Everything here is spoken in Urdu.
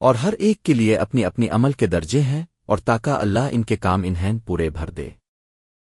اور ہر ایک کے لیے اپنی اپنی عمل کے درجے ہیں اور تاکہ اللہ ان کے کام انہین پورے بھر دے۔